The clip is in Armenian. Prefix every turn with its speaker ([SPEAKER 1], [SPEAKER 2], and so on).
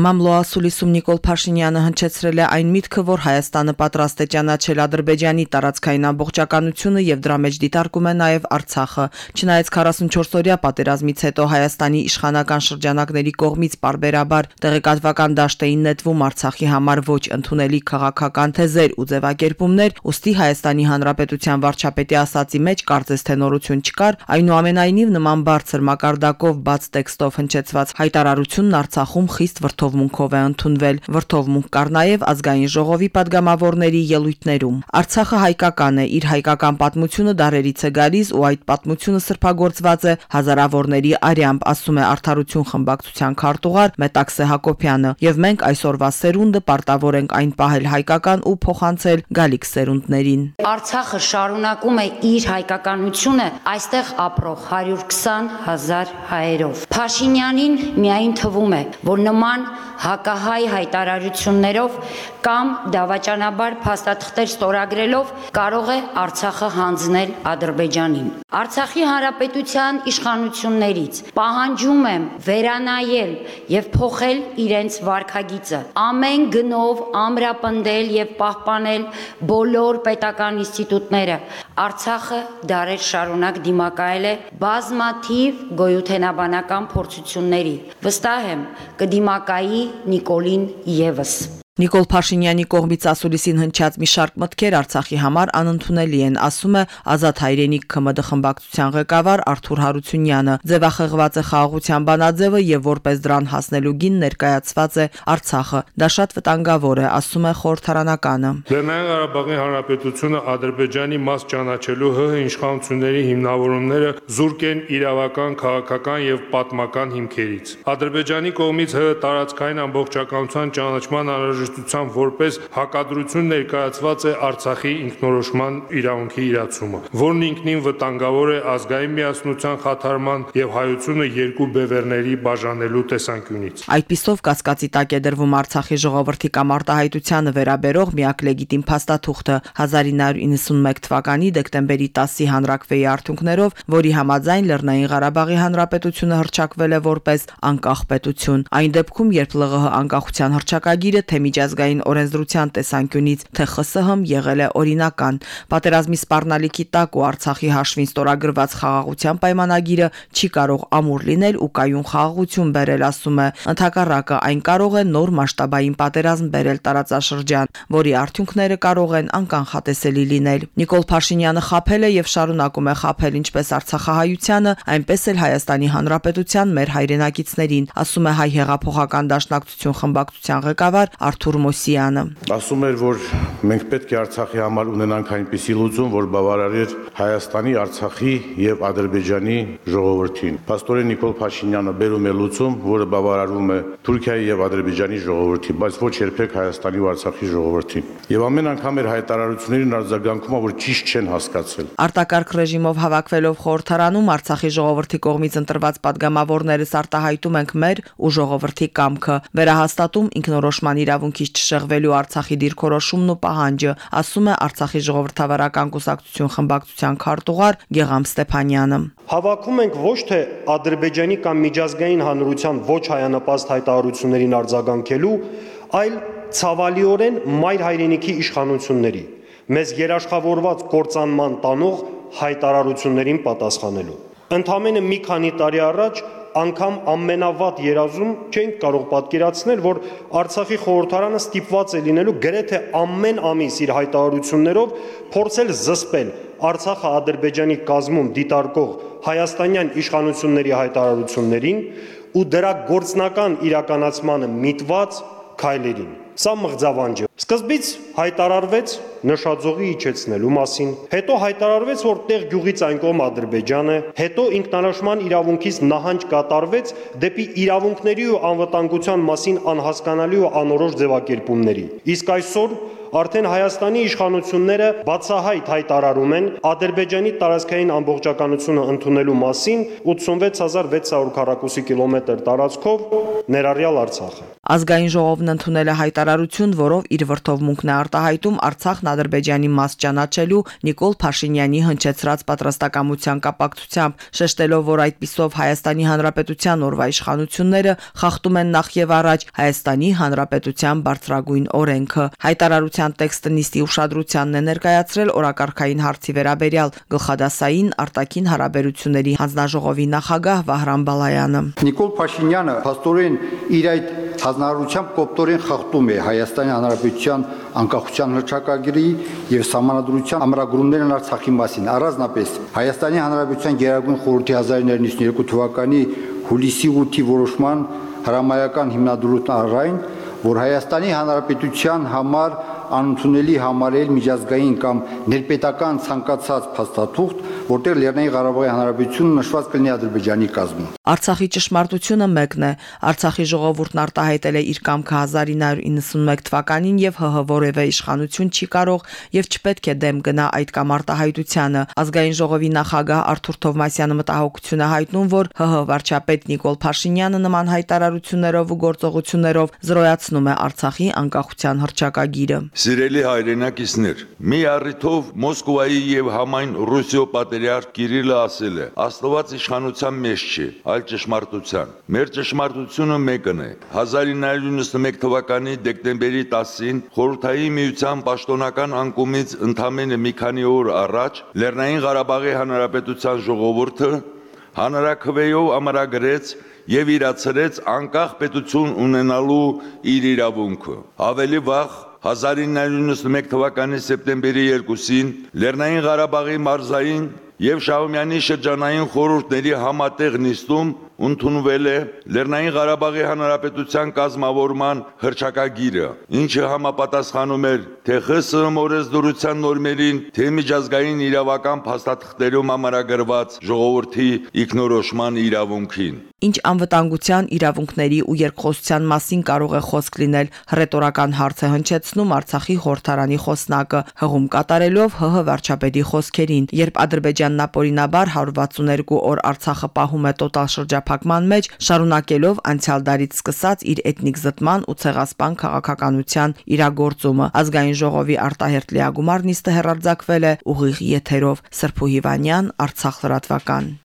[SPEAKER 1] Մամլոասուլիսում Նիկոլ Փաշինյանը հնչեցրել է այն միտքը, որ Հայաստանը պատրաստ է ճանաչել Ադրբեջանի տարածքային ամբողջականությունը եւ դրա մեջ դիտարկում է նաեւ Արցախը։ Չնայած 44-օրյա պատերազմից հետո Հայաստանի իշխանական շրջանակների կողմից parberabar տեղեկատվական դաշտ էին նետվում Արցախի համար ոչ ընդունելի քաղաքական թեզեր ու ձևակերպումներ, ուստի Հայաստանի Հանրապետության վարչապետի ասացի մեջ կարծես թե նորություն չկար, այնուամենայնիվ նման բարձր մակարդակով բաց տեքստով հնչեցված հայտարարությունն Արցախում խիստ վրթով վրթովմունքով է ընդունվել։ Վրթովմունք կար նաև ազգային ժողովի падգամավորների ելույթներում։ Արցախը հայկական է, իր հայկական պատմությունը դարերից է գալիս ու այդ պատմությունը սրբագործված է հազարավորների արյամբ, ասում է Արթարություն խմբակցության քարտուղար Մետաքսե Հակոբյանը, եւ մենք այսօրվա սերունդը պարտավոր ենք այն պահել հայկական ու փոխանցել գալիք սերունդներին։
[SPEAKER 2] Արցախը շարունակում է իր հայկականությունը այստեղ ապրող 120 հազար հայերով։ Փաշինյանին միայն թվում է, որ նման հակահայ հայտարարություններով կամ դավաճանաբար փաստաթղթեր ստորագրելով կարող է Արցախը հանձնել Ադրբեջանին։ Արցախի հանրապետության իշխանություններից պահանջում եմ վերանայել եւ փոխել իրենց վարկագիծը։ Ամեն գնով ամրապնդել եւ պահպանել բոլոր պետական ինստիտուտները։ Արցախը դարեր շարունակ դիմակայել է բազմաթիվ գոյութենաբանական փորձությունների։ Վստահ եմ կդիմակայի Նիկոլին եւս
[SPEAKER 1] Նիկոլ Փաշինյանի կողմից ասուլիսին հնչած մի շարք մտքեր Արցախի համար անընդունելի են, ասում է Ազատ հայրենիք ԿՄԴ խմբակցության ղեկավար Արթուր Հարությունյանը։ Ձևախեղված է խաղաղության բանաձևը եւ որպես դրան հասնելու գին ներկայացված է Արցախը։ Դա շատ վտանգավոր է, ասում է խորհրդարանականը։
[SPEAKER 3] Լեռնային Ղարաբաղի Հանրապետությունը Ադրբեջանի մաս ճանաչելու ՀՀ իշխանությունների հիմնավորումները զուրկ են իրավական, քաղաքական եւ պատմական հիմքերից։ Ադրբեջանի կողմից ՀՀ տարածքային ամբողջականության ճանաչման անհրաժեշտ երաժշտությամբ որպես հակադրություն ներկայացված է Արցախի ինքնորոշման իրավունքի իրացումը, որն ինքնին վտանգավոր է ազգային միասնության խաթարման եւ հայությունը երկու բևեռների բաժանելու տեսանկյունից։
[SPEAKER 1] Այդպիսով կասկածի տակ է դրվում Արցախի ժողովրդի կամ արտահայտությանը վերաբերող միակ լեգիտիմ փաստաթուղթը 1991 թվականի դեկտեմբերի 10-ի հանրակրվեի արդյունքներով, որի համաձայն Լեռնային Ղարաբաղի Հանրապետությունը հրճակվել է որպես անկախ պետություն։ Այն դեպքում, երբ ԼՂՀ անկախության հրճակագիրը թե միջազգային օրենսդրության տեսանկյունից թե ԽՍՀՄ եղել է օրինական։ Պատերազմի սպառնալիքի տակ ու Արցախի հաշվին ստորագրված խաղաղության պայմանագիրը չի կարող ամուր լինել ու կայուն խաղաղություն բերել, ասում է։ Ընթակառակը այն կարող է նոր մասշտաբային պատերազմ բերել տարածաշրջան, որի արդյունքները կարող են անկանխատեսելի լինել։ Նիկոլ Փաշինյանը խაფել է եւ շարունակում է խაფել ինչպես Արցախահայությանը, այնպես էլ Հայաստանի Հանրապետության մեր հայրենակիցներին, ասում է հայ հեղափոխական դաշնակցություն խմբակցության ղեկավար
[SPEAKER 4] Արթուր Թուրմոսյանը։ Ասում էր, որ մենք պետք է Արցախի համար ունենանք այնպիսի լուծում, որ բավարարեր Հայաստանի, Արցախի եւ Ադրբեջանի ժողովրդին։ Պաստորեն Նիկոլ Փաշինյանը բերում է լուծում, որը բավարարվում է Թուրքիայի եւ Ադրբեջանի ժողովրդի, բայց ոչ երբեք Հայաստանի ու Արցախի ժողովրդին։ Եվ ամեն անգամ էր հայտարարություններին արձագանքումը, որ ճիշտ չեն հասկացել։
[SPEAKER 1] Արտակարգ ռեժիմով հավաքվելով խորհրդարանում Արցախի ժողովրդի կողմից ընտրված падգամավորներս արտահայտում ենք մեր ու ժողովրդի կամքը, վերահաստատում ինքնորոշման իրավունք իրավունքից չշեղվելու Արցախի դիրքորոշումն ու պահանջը, ասում է Արցախի ժողովրդավարական կուսակցություն խմբակցության քարտուղար Գեգամ Ստեփանյանը։
[SPEAKER 5] Հավաքում ենք ոչ թե Ադրբեջանի կամ միջազգային հանրության ոչ հայանպաստ հայտարարություններին արձագանքելու, այլ ցավալիորեն մայր հայրենիքի իշխանությունների մեզ երաշխավորված կործանման տանող հայտարարություններին պատասխանելու։ Ընթամենը մի քանի տարի առաջ անգամ ամենավատ երազում չենք կարող պատկերացնել, որ Արցախի խորհրդարանը ստիպված է լինելու գրեթե ամեն ամիս իր հայտարարություններով փորձել զսպել Արցախը Ադրբեջանի կազմում դիտարկող հայաստանյան իշխանությունների հայտարարություններին ու դրա գործնական իրականացմանը միտված քայլերին։ Սա մղձավանջ է։ Սկզբից հայտարարվեց նշաձողի իջեցնելու մասին, հետո հայտարարվեց, որ տեղ գյուղից այն կողմ Ադրբեջանը, հետո ինքնանշման իրավունքից նահանջ կատարվեց դեպի իրավունքների ու անվտանգության մասին անհասկանալի ու անորոշ ձևակերպումների։ Իսկ այսօր Արդեն Հայաստանի իշխանությունները բացահայտ հայտարարում են Ադրբեջանի տարածքային ամբողջականությունը ընդունելու մասին 86600 քառակուսի կիլոմետր տարածքով ներառյալ Արցախը։
[SPEAKER 1] Ազգային ժողովն ընդունել է հայտ հայտարարություն, որով իր վրթովմունքն է արտահայտում Արցախն Ադրբեջանի մաս ճանաչելու Նիկոլ Փաշինյանի հնչեցրած պատրաստակամության կապակցությամբ, շեշտելով, որ այդպիսով Հայաստանի Հանրապետության օրվա իշխանությունները խախտում են նախ եւ առաջ Հայաստանի Հանրապետության բարձրագույն օրենքը։ Հայտարարության տեքստը նիստի ուշադրությանն է ներկայացրել օրակարգային հարցի վերաբերյալ գլխադասային արտաքին հարաբերությունների հանձնաժողովի նախագահ Վահրամ Բալայանը։
[SPEAKER 6] Նիկոլ Փաշինյանը փաստորեն իր այդ հանրարարությամբ կոպտորեն խախտում է Հայաստանի Հանրապետության անկախության հռչակագրի եւ համանadrության ամրագրումներն Արցախի մասին։ Առանձնապես Հայաստանի Հանրապետության Գերագույն խորհրդի 1992 թվականի հուլիսի 8-ի որոշման հրամայական հիմնադրույթն առայն, որ Հայաստանի Հանրապետության համար անընդունելի համարել միջազգային կամ ներպետական ցանկացած փաստաթուղթ, որտեղ Լեռնային Ղարաբաղի Հանրապետությունը նշված կլինի Ադրբեջանի կազմում։
[SPEAKER 1] Արցախի ճշմարտությունը մեկն է։ Արցախի ժողովուրդն արտահայտել է իր կամքը 1991 թվականին եւ ՀՀ որևէ իշխանություն չի կարող եւ չպետք է դեմ գնա այդ կամ արտահայտությանը։ Ազգային ժողովի նախագահ Արթուր Թովմասյանը մտահոգություն է հայտնում, որ ՀՀ վարչապետ Նիկոլ Փաշինյանը նման հայտարարություններով ու գործողություններով զրոյացնում է Արցախի անկախության հռչակագիրը։
[SPEAKER 7] Սիրելի հայրենակիցներ, մի առիթով Մոսկվայի եւ համայն Ռուսիո պատերիարք Կիրիլը ասել է. Աստված իշխանության մեջ չի, այլ ճշմարտության։ Մեր ճշմարտությունը մեկն է։ 1991 թվականի դեկտեմբերի 10-ին Խորհրդային Միության պաշտոնական անկումից ընդամենը մի քանի օր առաջ Լեռնային Ղարաբաղի Հանրապետության ժողովուրդը հանրակրվեով ամրագրեց եւ իրացրեց անկախ պետություն ունենալու իր իրավունքը։ Ավելի վաղ 1991 թվականի սեպտեմբերի 2-ին Լեռնային Ղարաբաղի մարզային եւ Շահումյանի շրջանային խորհուրդների համատեղ նիստում ընդունվել է Լեռնային Ղարաբաղի Հանրապետության կազմավորման հրճակագիրը, ինչը համապատասխանում էր թե ԽՍՀՄ օրենսդրության նորմերին, թե միջազգային իրավական փաստաթղթերում ամրագրված ժողովրդի ինքնորոշման իրավունքին։
[SPEAKER 1] Ինչ անվտանգության իրավունքների ու երկխոսության մասին կարող է խոսք լինել, հռետորական հարց է հնչեցնում Արցախի խորհրդարանի խոսնակը, հղում կատարելով ՀՀ վարչապետի խոսքերին, երբ Ադրբեջանն ապօրինաբար 162 օր Արցախը պահում է տոտալ շրջափ շրջափակման մեջ, շարունակելով անցյալ դարից սկսած իր էթնիկ զտման ու ցեղասպան քաղաքականության իրագործումը։ Ազգային ժողովի արտահերտ լիագումար նիստը հերարձակվել է ուղիղ եթերով Սրփու Հիվանյան, Արցախ լրատվական։